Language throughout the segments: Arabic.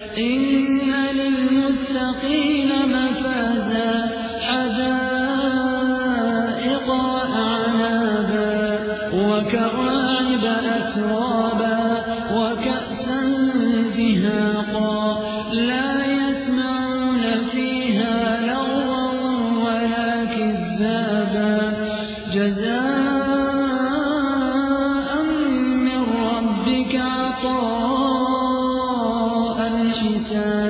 إِنَّ لِلْمُتَّقِينَ حَدَائِقَ وَكَوَاعِبَ أَتْرَابًا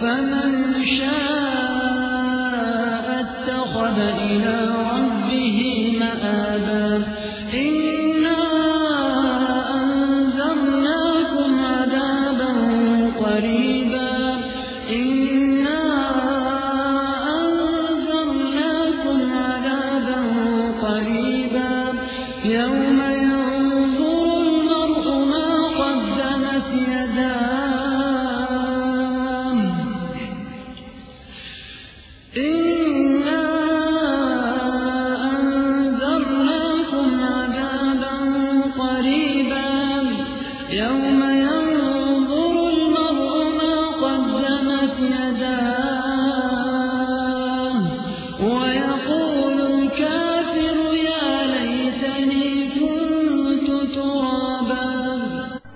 فَمَن شَاءَ اتَّخَذَ إِلَىٰ رَبِّهِ مَآبًا.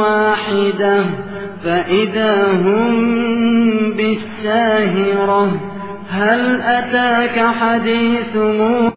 وَاحِدَةٌ فَإِذَا هُم بِالسَّاهِرَةِ هَلْ أَتَاكَ حَدِيثُ مُوسَىٰ؟